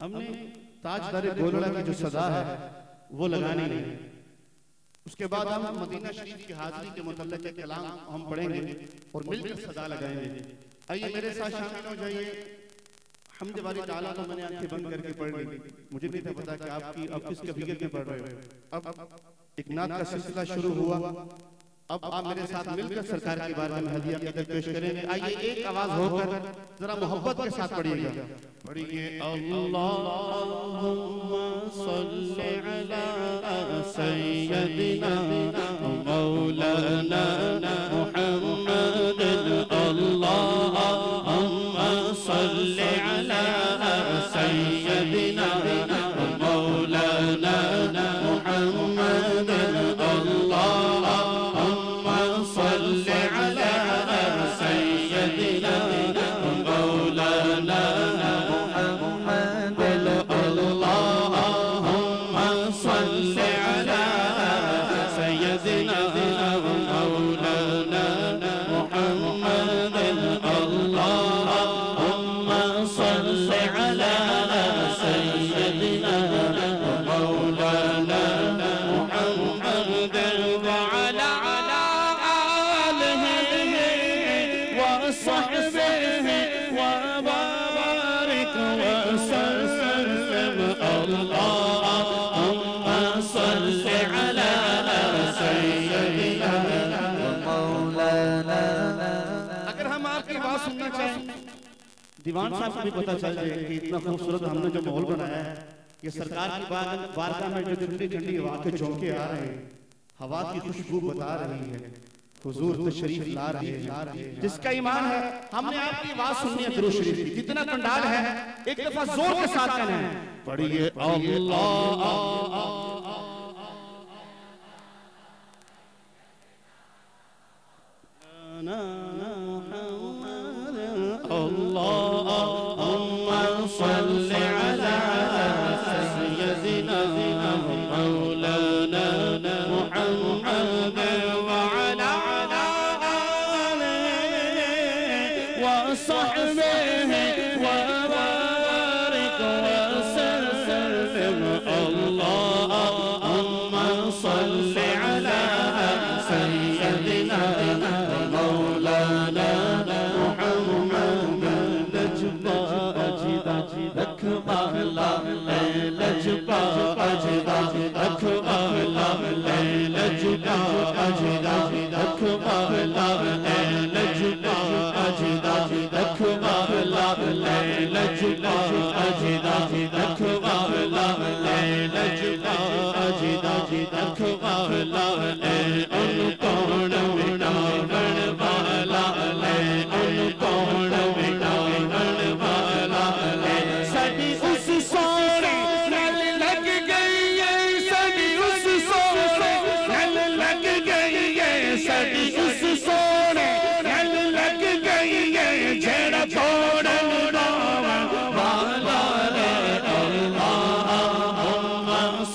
ہم نے تاجدار گولڑا کی جو صدا ہے وہ لگانی ہے اس کے بعد ہم مدینہ شریف کی حاضری کے متعلق کلام ہم پڑھیں گے اور مل کر صدا لگائیں گے۔ آئیے میرے ساتھ شامل ہو جائیے۔ حمد باری تعالیٰ تو میں نے آنکھیں بند کر کے پڑھ لی۔ مجھے نہیں تھا پتا کہ آپ کی اب کس کبیت میں پڑھ رہے ہو۔ اب ایک نات کا سلسلہ شروع ہوا۔ اب آپ میرے ساتھ مل کر سرکار کی بارگاہ میں ہدیہ قدر پیش کریں گے آئیے ایک آواز ہو کر ذرا محبت کے ساتھ پڑھیے گا۔ پڑھیے اللہم صل علی سیدنا مولانا وصحبه وبارك وسلم اللهم صل على سيدنا اگر ہم آپ کی بات سننا چاہیں، دیوان صاحب کو بھی پتا چل جائے کہ اتنا خوبصورت ہم نے جو ماحول بنایا ہے، یہ سرکار کی بارگاہ میں جو ٹھنڈی ٹھنڈی ہوا کے چونکے آ رہے ہیں، ہوا کی خوشبو بتا رہی ہے۔ حضور تشریف لا رہے ہیں۔ جس کا ایمان ہے، ہم نے آپ کی آواز سننی ہے درو شریف کی۔ جتنا پنڈال ہے، ایک دفعہ زور کے ساتھ کہنا ہے پڑھیے اللہ۔ نا ركبا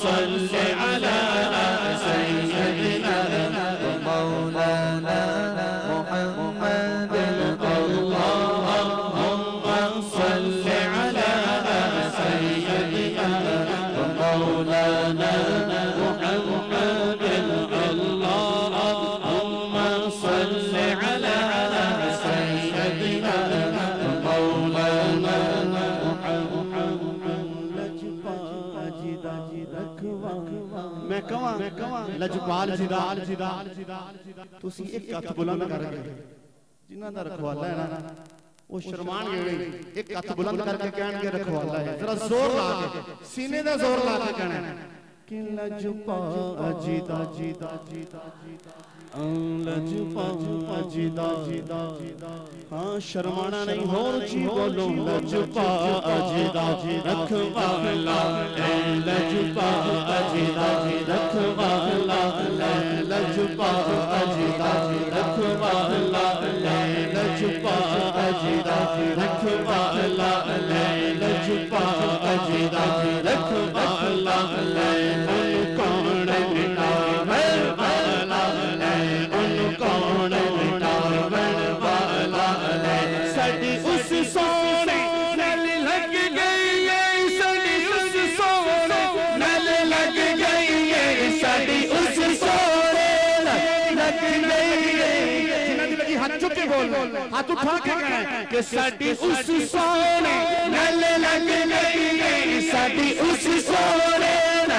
صل کہاں میں کہاں لجپال جدال جدال تسی ایک ہاتھ بلند کر کے جنہاں دا رکھوالا ہے نا وہ شرمان گئے ایک ہاتھ بلند کر کے کہن کے رکھوالا ہے ذرا زور لا کے سینے دا زور لا کے کہنا ہے شرمانا نہیں ہو جی بولو لجپا جدا رکھوالا لجپا جدا رکھوالا لجپا جدا رکھوالا لجپا جدا رکھوالا لجپا جدا رکھوالا اس ہاتھ چپ کے بول ہاتھ کہ سڑی اس سونے نل لگ گئی سڑی اس سونے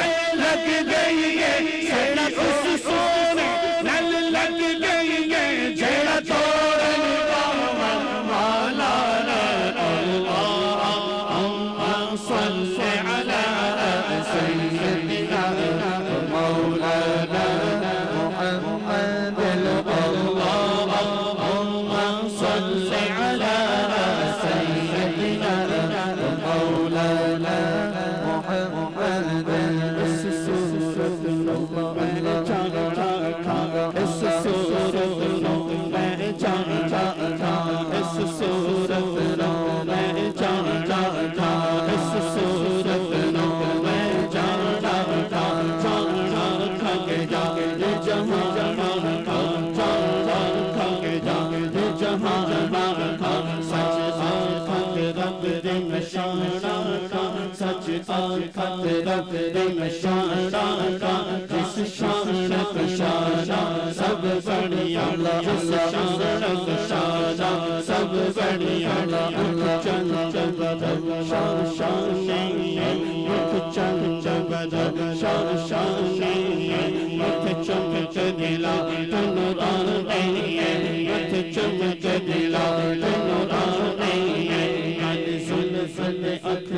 بڑھیا سب بڑھیا اٹھ شان شان نہیں اٹھ چل شان شان نہیں چمک دلا تنوران نہیں ہے چمک دلا اکھ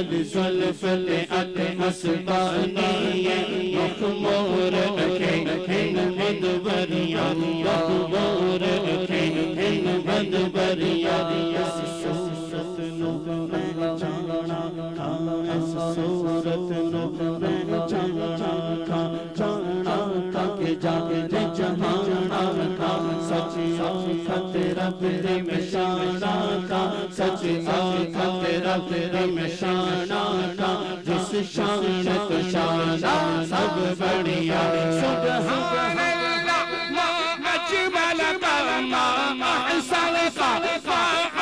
ہے کل ات لے مستانی ہے مخ مور رکھے ہن مد بریا مخ مور رکھے ہن مد بریا اس صورت نو میں جانا تھا اس صورت نو میں جانا آنکھت رب دے جس شان کو شانا سب بڑھیا۔ سبحان اللہ ما اجمل کا ما احسن ما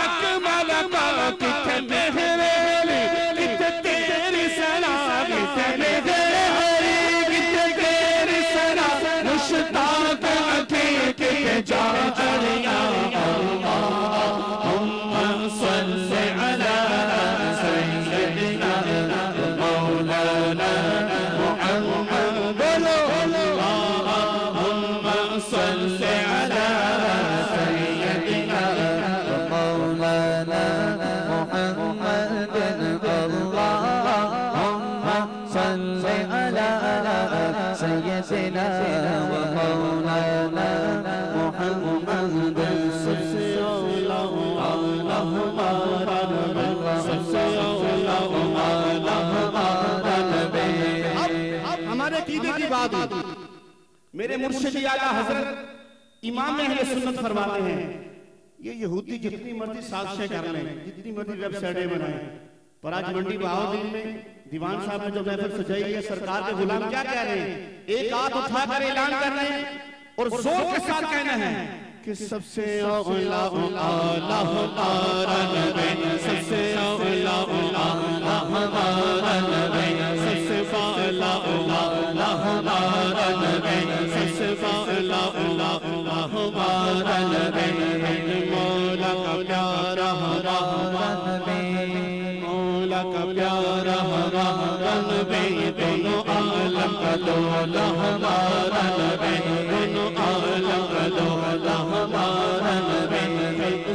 میرے مرشد اعلیٰ حضرت امام اہل سنت فرماتے ہیں یہ یہودی جتنی مرضی سازشیں کر لیں جتنی مرضی ویب سائٹیں بنائیں پر آج منڈی بہاؤ دن میں دیوان صاحب نے جو محفل سجائی ہے سرکار کے غلام کیا کہہ رہے ہیں ایک آت اٹھا کر اعلان کر رہے ہیں اور زور کے ساتھ کہنا ہے کہ سب سے اولا اولا ہمارا نبی سب سے اولا اولا ہمارا نبی ہمارا نبی سب سے بالا اولا ہمارا نبی مولا کا پیارا ہمارا نبی مولا کا پیارا ہمارا نبی دونوں عالم کا دولا ہمارا نبی دونوں عالم کا دولا ہمارا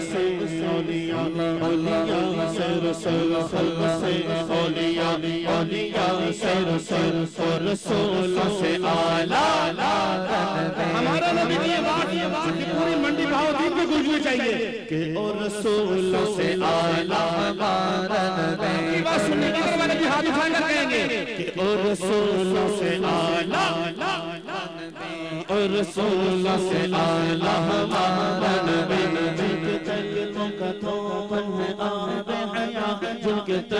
سے اولیاء اولیاء سے رسول سے سے رسول اور رسول سے آلہ ہمارا نبی کی یہ بات یہ بات کہ پوری منڈی بھاؤ دین کی گونجنی چاہیے۔ کہ اور رسول سے آلہ نبی کی بات سننے کی والے بھی ہاتھ اٹھا کر کہیں گے۔ کہ اور رسول سے آلہ اور رسول سے آلہ ہمارا نبی کے تلوں کا توبن ہے آب حیا جن کے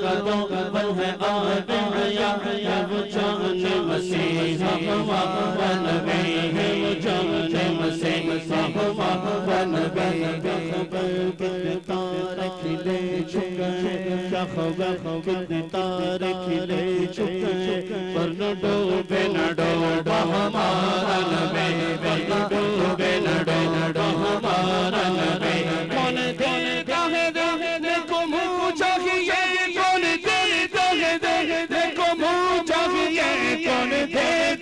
تلوں بن ہے آب حیا جب جان مسیح ہم ہمارا نبی ہے وہ جان مسیح دے